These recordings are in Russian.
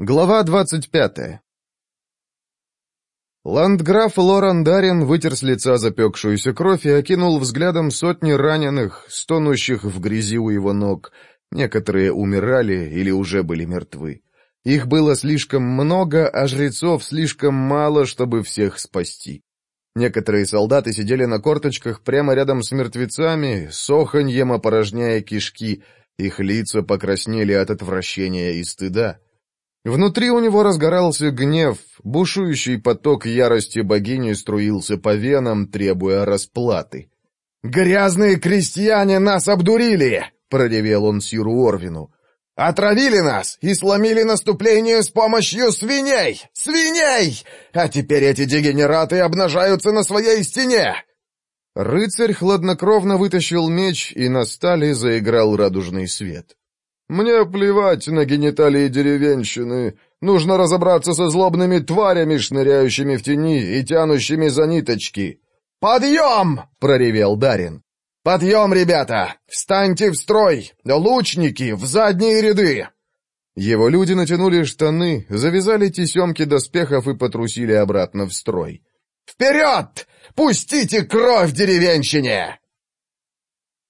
Глава 25 Ландграф Лоран Дарин вытер с лица запекшуюся кровь и окинул взглядом сотни раненых, стонущих в грязи у его ног. Некоторые умирали или уже были мертвы. Их было слишком много, а жрецов слишком мало, чтобы всех спасти. Некоторые солдаты сидели на корточках прямо рядом с мертвецами, с оханьем опорожняя кишки. Их лица покраснели от отвращения и стыда. Внутри у него разгорался гнев, бушующий поток ярости богини струился по венам, требуя расплаты. «Грязные крестьяне нас обдурили!» — проревел он Сиру Орвину. «Отравили нас и сломили наступление с помощью свиней! Свиней! А теперь эти дегенераты обнажаются на своей стене!» Рыцарь хладнокровно вытащил меч, и на стали заиграл радужный свет. Мне плевать на гениталии деревенщины. Нужно разобраться со злобными тварями, шныряющими в тени и тянущими за ниточки. «Подъем!» — проревел Дарин. «Подъем, ребята! Встаньте в строй! Лучники, в задние ряды!» Его люди натянули штаны, завязали тесемки доспехов и потрусили обратно в строй. «Вперед! Пустите кровь деревенщине!»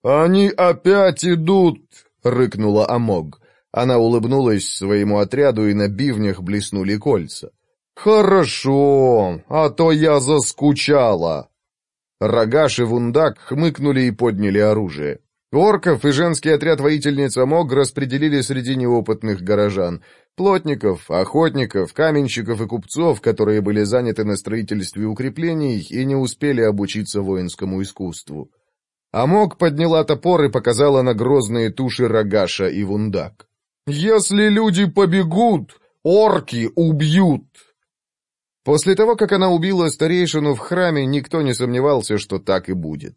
«Они опять идут!» рыкнула Амог. Она улыбнулась своему отряду и на бивнях блеснули кольца. «Хорошо, а то я заскучала!» Рогаш и Вундак хмыкнули и подняли оружие. Орков и женский отряд воительниц Амог распределили среди неопытных горожан, плотников, охотников, каменщиков и купцов, которые были заняты на строительстве укреплений и не успели обучиться воинскому искусству. Амок подняла топор и показала на грозные туши Рогаша и Вундак. «Если люди побегут, орки убьют!» После того, как она убила старейшину в храме, никто не сомневался, что так и будет.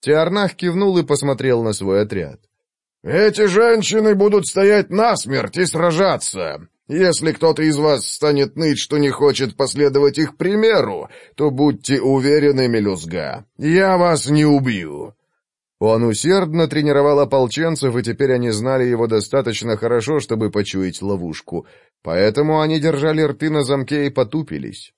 Тиарнах кивнул и посмотрел на свой отряд. «Эти женщины будут стоять насмерть и сражаться. Если кто-то из вас станет ныть, что не хочет последовать их примеру, то будьте уверены, мелюзга, я вас не убью. Он усердно тренировал ополченцев, и теперь они знали его достаточно хорошо, чтобы почуять ловушку. Поэтому они держали рты на замке и потупились.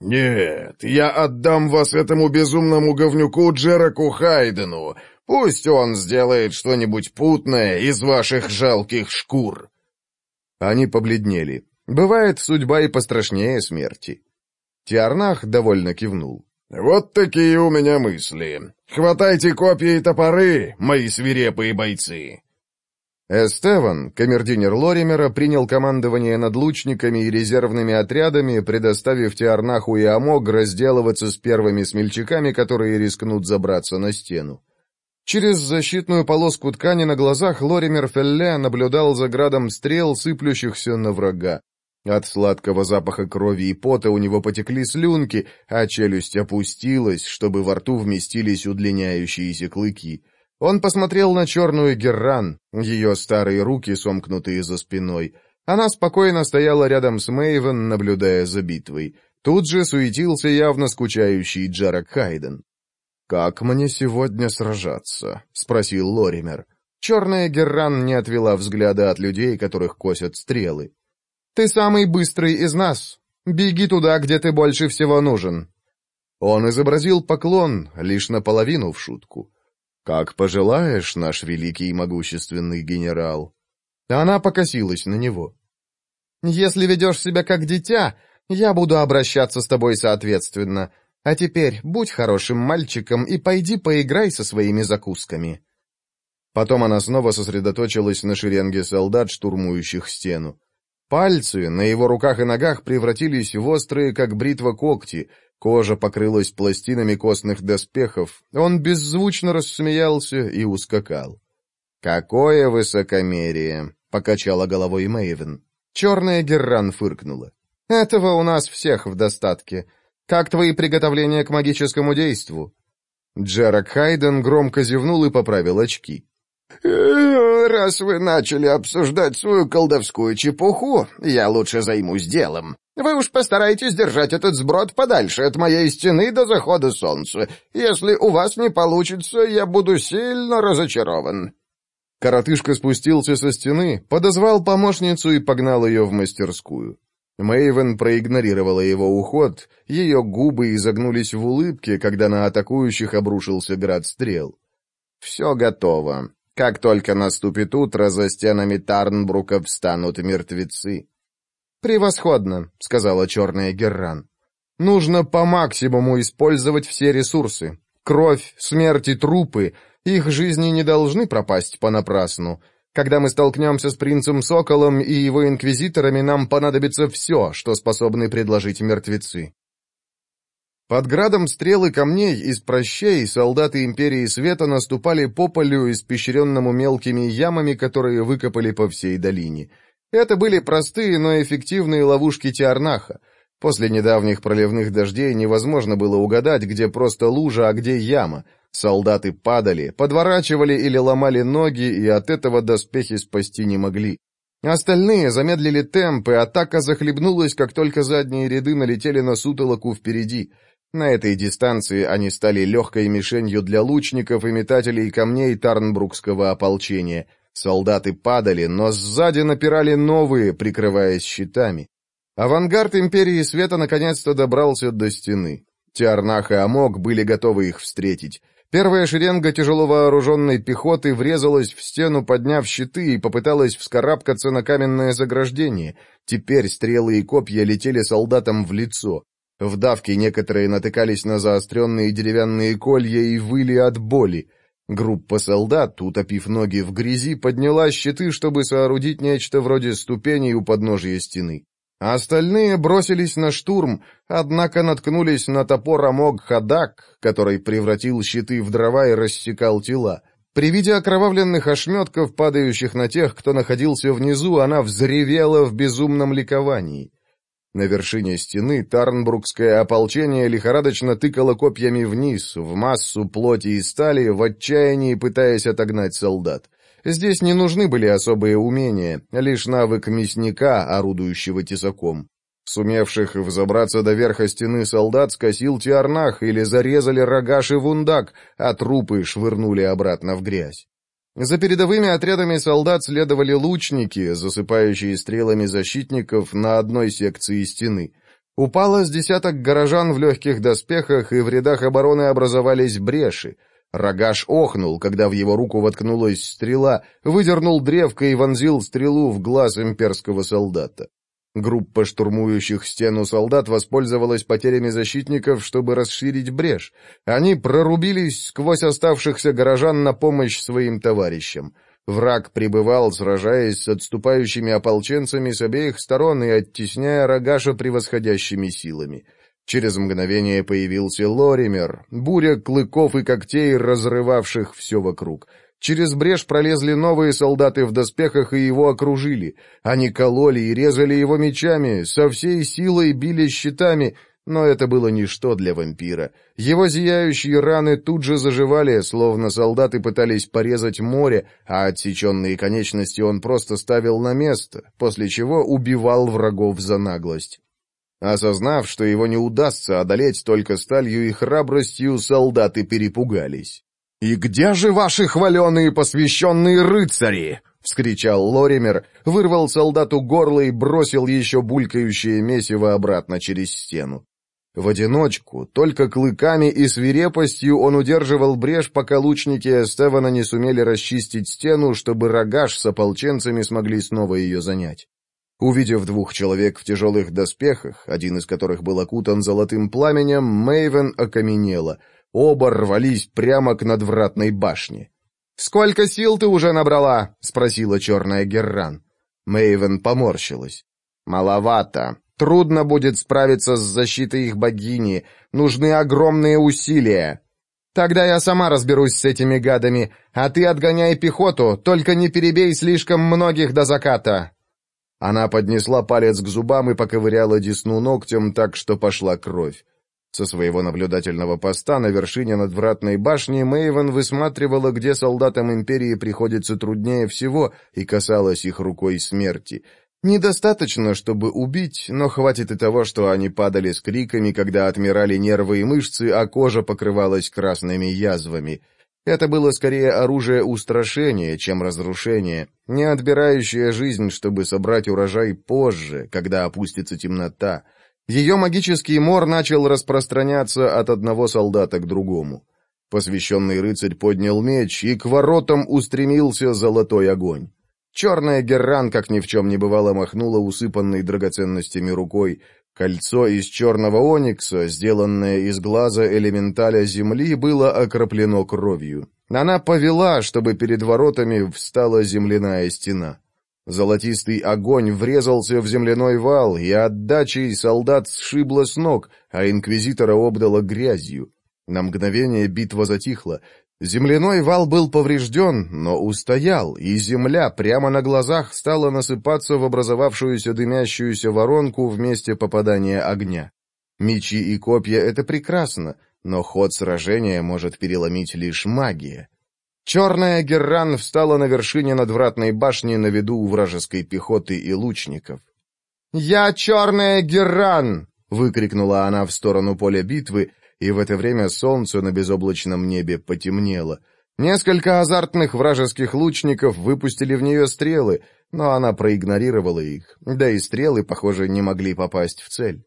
«Нет, я отдам вас этому безумному говнюку Джераку Хайдену. Пусть он сделает что-нибудь путное из ваших жалких шкур». Они побледнели. Бывает судьба и пострашнее смерти. Тиарнах довольно кивнул. «Вот такие у меня мысли. Хватайте копья и топоры, мои свирепые бойцы!» Эстеван, камердинер Лоримера, принял командование над лучниками и резервными отрядами, предоставив Теарнаху и Амог разделываться с первыми смельчаками, которые рискнут забраться на стену. Через защитную полоску ткани на глазах Лоример Фелле наблюдал за градом стрел, сыплющихся на врага. От сладкого запаха крови и пота у него потекли слюнки, а челюсть опустилась, чтобы во рту вместились удлиняющиеся клыки. Он посмотрел на черную Герран, ее старые руки, сомкнутые за спиной. Она спокойно стояла рядом с Мэйвен, наблюдая за битвой. Тут же суетился явно скучающий Джерак Хайден. «Как мне сегодня сражаться?» — спросил Лоример. Черная Герран не отвела взгляда от людей, которых косят стрелы. Ты самый быстрый из нас. Беги туда, где ты больше всего нужен». Он изобразил поклон, лишь наполовину в шутку. «Как пожелаешь, наш великий и могущественный генерал». Она покосилась на него. «Если ведешь себя как дитя, я буду обращаться с тобой соответственно. А теперь будь хорошим мальчиком и пойди поиграй со своими закусками». Потом она снова сосредоточилась на шеренге солдат, штурмующих стену. Пальцы на его руках и ногах превратились в острые, как бритва, когти. Кожа покрылась пластинами костных доспехов. Он беззвучно рассмеялся и ускакал. «Какое высокомерие!» — покачала головой Мэйвен. Черная Герран фыркнула. «Этого у нас всех в достатке. Как твои приготовления к магическому действу?» Джерак Хайден громко зевнул и поправил очки. Э, «Раз вы начали обсуждать свою колдовскую чепуху, я лучше займусь делом. Вы уж постарайтесь держать этот сброд подальше от моей стены до захода солнца. Если у вас не получится, я буду сильно разочарован». Коротышка спустился со стены, подозвал помощницу и погнал ее в мастерскую. Мэйвен проигнорировала его уход, ее губы изогнулись в улыбке, когда на атакующих обрушился град стрел. «Все готово. Как только наступит утро, за стенами Тарнбрука встанут мертвецы. «Превосходно», — сказала черная Герран. «Нужно по максимуму использовать все ресурсы. Кровь, смерть и трупы. Их жизни не должны пропасть понапрасну. Когда мы столкнемся с принцем Соколом и его инквизиторами, нам понадобится все, что способны предложить мертвецы». Под градом стрелы камней из прощей солдаты Империи Света наступали по полю, испещренному мелкими ямами, которые выкопали по всей долине. Это были простые, но эффективные ловушки Тиарнаха. После недавних проливных дождей невозможно было угадать, где просто лужа, а где яма. Солдаты падали, подворачивали или ломали ноги, и от этого доспехи спасти не могли. Остальные замедлили темп, и атака захлебнулась, как только задние ряды налетели на сутолоку впереди — на этой дистанции они стали легкой мишенью для лучников и метателей камней Тарнбрукского ополчения. Солдаты падали, но сзади напирали новые, прикрываясь щитами. Авангард Империи Света наконец-то добрался до стены. Тиарнах и Амок были готовы их встретить. Первая шеренга тяжеловооруженной пехоты врезалась в стену, подняв щиты, и попыталась вскарабкаться на каменное заграждение. Теперь стрелы и копья летели солдатам в лицо. В давке некоторые натыкались на заостренные деревянные колья и выли от боли. Группа солдат, утопив ноги в грязи, подняла щиты, чтобы соорудить нечто вроде ступеней у подножия стены. Остальные бросились на штурм, однако наткнулись на топор Амог Хадак, который превратил щиты в дрова и рассекал тела. При виде окровавленных ошметков, падающих на тех, кто находился внизу, она взревела в безумном ликовании. На вершине стены Тарнбрукское ополчение лихорадочно тыкало копьями вниз, в массу плоти и стали, в отчаянии пытаясь отогнать солдат. Здесь не нужны были особые умения, лишь навык мясника, орудующего тесаком. Сумевших взобраться до верха стены солдат скосил тиарнах или зарезали рогаш и вундак, а трупы швырнули обратно в грязь. За передовыми отрядами солдат следовали лучники, засыпающие стрелами защитников на одной секции стены. Упало с десяток горожан в легких доспехах, и в рядах обороны образовались бреши. Рогаш охнул, когда в его руку воткнулась стрела, выдернул древко и вонзил стрелу в глаз имперского солдата. Группа штурмующих стену солдат воспользовалась потерями защитников, чтобы расширить брешь. Они прорубились сквозь оставшихся горожан на помощь своим товарищам. Враг пребывал, сражаясь с отступающими ополченцами с обеих сторон и оттесняя Рогаша превосходящими силами. Через мгновение появился Лоример, буря клыков и когтей, разрывавших все вокруг — Через брешь пролезли новые солдаты в доспехах и его окружили. Они кололи и резали его мечами, со всей силой били щитами, но это было ничто для вампира. Его зияющие раны тут же заживали, словно солдаты пытались порезать море, а отсеченные конечности он просто ставил на место, после чего убивал врагов за наглость. Осознав, что его не удастся одолеть только сталью и храбростью, солдаты перепугались. «И где же ваши хваленые посвященные рыцари?» — вскричал Лоример, вырвал солдату горло и бросил еще булькающее месиво обратно через стену. В одиночку, только клыками и свирепостью он удерживал брешь, пока лучники Эстевана не сумели расчистить стену, чтобы рогаш с ополченцами смогли снова ее занять. Увидев двух человек в тяжелых доспехах, один из которых был окутан золотым пламенем, Мейвен окаменела — Оба рвались прямо к надвратной башне. «Сколько сил ты уже набрала?» — спросила черная Герран. Мэйвен поморщилась. «Маловато. Трудно будет справиться с защитой их богини. Нужны огромные усилия». «Тогда я сама разберусь с этими гадами, а ты отгоняй пехоту, только не перебей слишком многих до заката». Она поднесла палец к зубам и поковыряла десну ногтем так, что пошла кровь. Со своего наблюдательного поста на вершине надвратной башни Мэйвен высматривала, где солдатам Империи приходится труднее всего, и касалась их рукой смерти. Недостаточно, чтобы убить, но хватит и того, что они падали с криками, когда отмирали нервы и мышцы, а кожа покрывалась красными язвами. Это было скорее оружие устрашения, чем разрушение, не отбирающее жизнь, чтобы собрать урожай позже, когда опустится темнота — ее магический мор начал распространяться от одного солдата к другому. Посвященный рыцарь поднял меч, и к воротам устремился золотой огонь. Черная герран, как ни в чем не бывало, махнула усыпанной драгоценностями рукой. Кольцо из черного оникса, сделанное из глаза элементаля земли, было окроплено кровью. Она повела, чтобы перед воротами встала земляная стена. Золотистый огонь врезался в земляной вал, и отдачей солдат сшибло с ног, а инквизитора обдало грязью. На мгновение битва затихла. Земляной вал был поврежден, но устоял, и земля прямо на глазах стала насыпаться в образовавшуюся дымящуюся воронку в попадания огня. Мечи и копья — это прекрасно, но ход сражения может переломить лишь магия. Черная Герран встала на вершине надвратной башни на виду у вражеской пехоты и лучников. «Я черная Герран!» — выкрикнула она в сторону поля битвы, и в это время солнце на безоблачном небе потемнело. Несколько азартных вражеских лучников выпустили в нее стрелы, но она проигнорировала их, да и стрелы, похоже, не могли попасть в цель.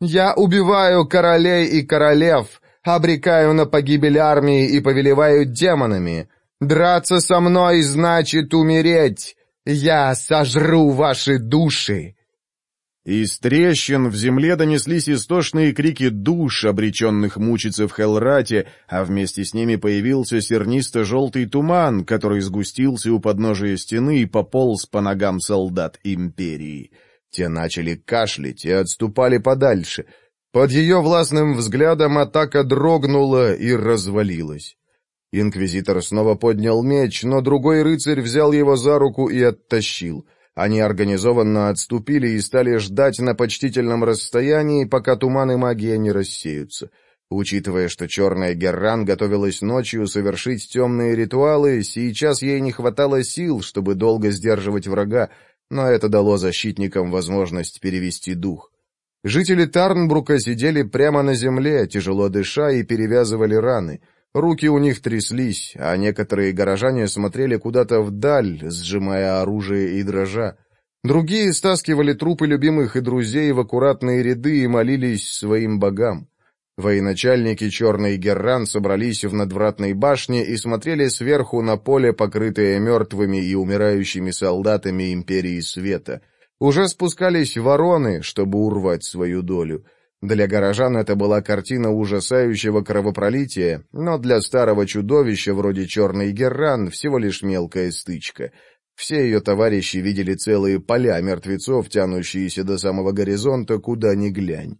«Я убиваю королей и королев, обрекаю на погибель армии и повелеваю демонами. Драться со мной значит умереть. Я сожру ваши души!» Из трещин в земле донеслись истошные крики душ, обреченных мучиться в Хелрате, а вместе с ними появился сернисто-желтый туман, который сгустился у подножия стены и пополз по ногам солдат Империи. Те начали кашлять и отступали подальше. Под ее властным взглядом атака дрогнула и развалилась. Инквизитор снова поднял меч, но другой рыцарь взял его за руку и оттащил. Они организованно отступили и стали ждать на почтительном расстоянии, пока туманы магии не рассеются. Учитывая, что черная Герран готовилась ночью совершить темные ритуалы, сейчас ей не хватало сил, чтобы долго сдерживать врага, но это дало защитникам возможность перевести дух. Жители Тарнбрука сидели прямо на земле, тяжело дыша, и перевязывали раны — Руки у них тряслись, а некоторые горожане смотрели куда-то вдаль, сжимая оружие и дрожа. Другие стаскивали трупы любимых и друзей в аккуратные ряды и молились своим богам. Военачальники Черный Герран собрались в надвратной башне и смотрели сверху на поле, покрытое мертвыми и умирающими солдатами Империи Света. Уже спускались вороны, чтобы урвать свою долю — для горожан это была картина ужасающего кровопролития, но для старого чудовища вроде Черный Герран всего лишь мелкая стычка. Все ее товарищи видели целые поля мертвецов, тянущиеся до самого горизонта, куда ни глянь.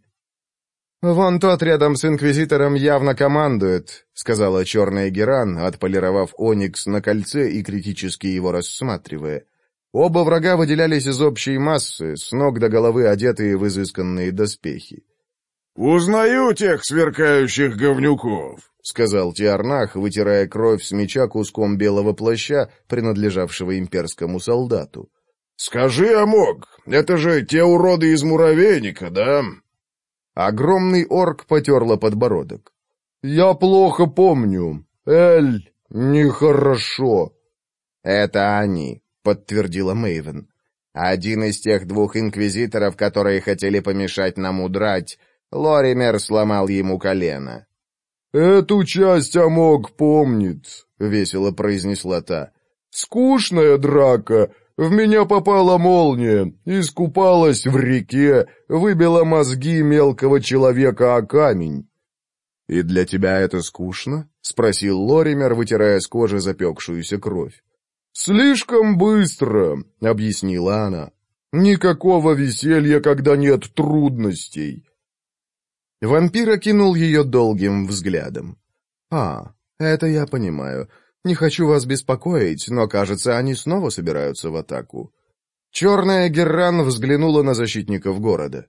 «Вон тот рядом с Инквизитором явно командует», — сказала черная Геран, отполировав Оникс на кольце и критически его рассматривая. Оба врага выделялись из общей массы, с ног до головы одетые в изысканные доспехи. «Узнаю тех сверкающих говнюков», — сказал Тиарнах, вытирая кровь с меча куском белого плаща, принадлежавшего имперскому солдату. «Скажи, Амок, это же те уроды из муравейника, да?» Огромный орк потерла подбородок. «Я плохо помню. Эль, нехорошо». «Это они», — подтвердила Мэйвен. «Один из тех двух инквизиторов, которые хотели помешать нам удрать, Лоример сломал ему колено. «Эту часть Амок помнит», — весело произнесла та. «Скучная драка. В меня попала молния, искупалась в реке, выбила мозги мелкого человека о камень». «И для тебя это скучно?» — спросил Лоример, вытирая с кожи запекшуюся кровь. «Слишком быстро», — объяснила она. «Никакого веселья, когда нет трудностей. Вампир окинул ее долгим взглядом. «А, это я понимаю. Не хочу вас беспокоить, но, кажется, они снова собираются в атаку». Черная Герран взглянула на защитников города.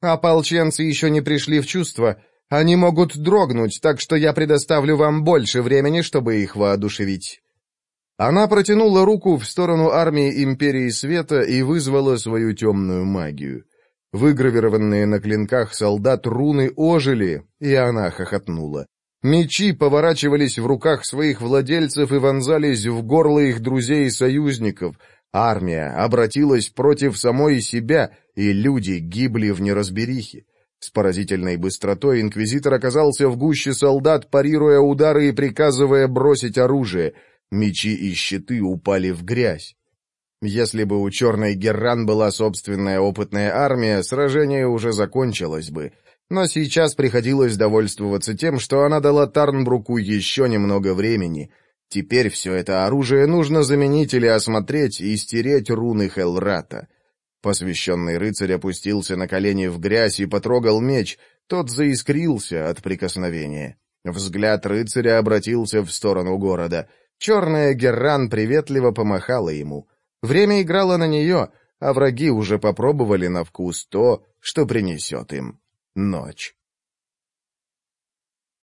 «Ополченцы еще не пришли в чувство. Они могут дрогнуть, так что я предоставлю вам больше времени, чтобы их воодушевить». Она протянула руку в сторону армии Империи Света и вызвала свою темную магию. Выгравированные на клинках солдат руны ожили, и она хохотнула. Мечи поворачивались в руках своих владельцев и вонзались в горло их друзей и союзников. Армия обратилась против самой себя, и люди гибли в неразберихе. С поразительной быстротой инквизитор оказался в гуще солдат, парируя удары и приказывая бросить оружие. Мечи и щиты упали в грязь. Если бы у черной Герран была собственная опытная армия, сражение уже закончилось бы. Но сейчас приходилось довольствоваться тем, что она дала Тарнбруку еще немного времени. Теперь все это оружие нужно заменить или осмотреть и стереть руны Хелрата. Посвященный рыцарь опустился на колени в грязь и потрогал меч. Тот заискрился от прикосновения. Взгляд рыцаря обратился в сторону города. Черная Герран приветливо помахала ему — Время играло на нее, а враги уже попробовали на вкус то, что принесет им ночь.